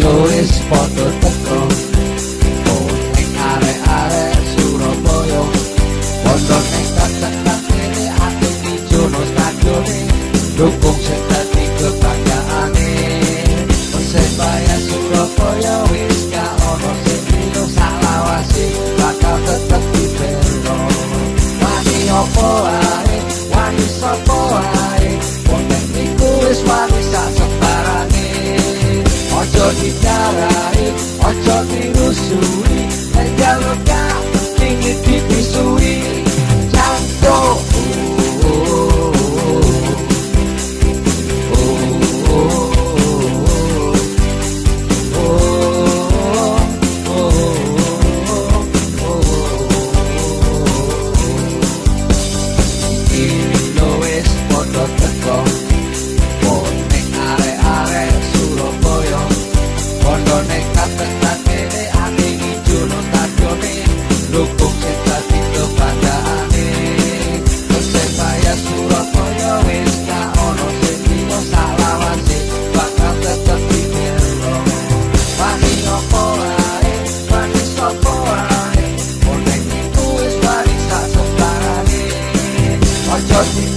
lo risporto il tocco Potrei careare su uno boio Posso anche stare a tenere a te di giorno stagione Lo concetto di tuo pagane O se vai a su uno boio Visca o no se ti lo sarà o assi La carta sta più bello Guardi o so poare Cause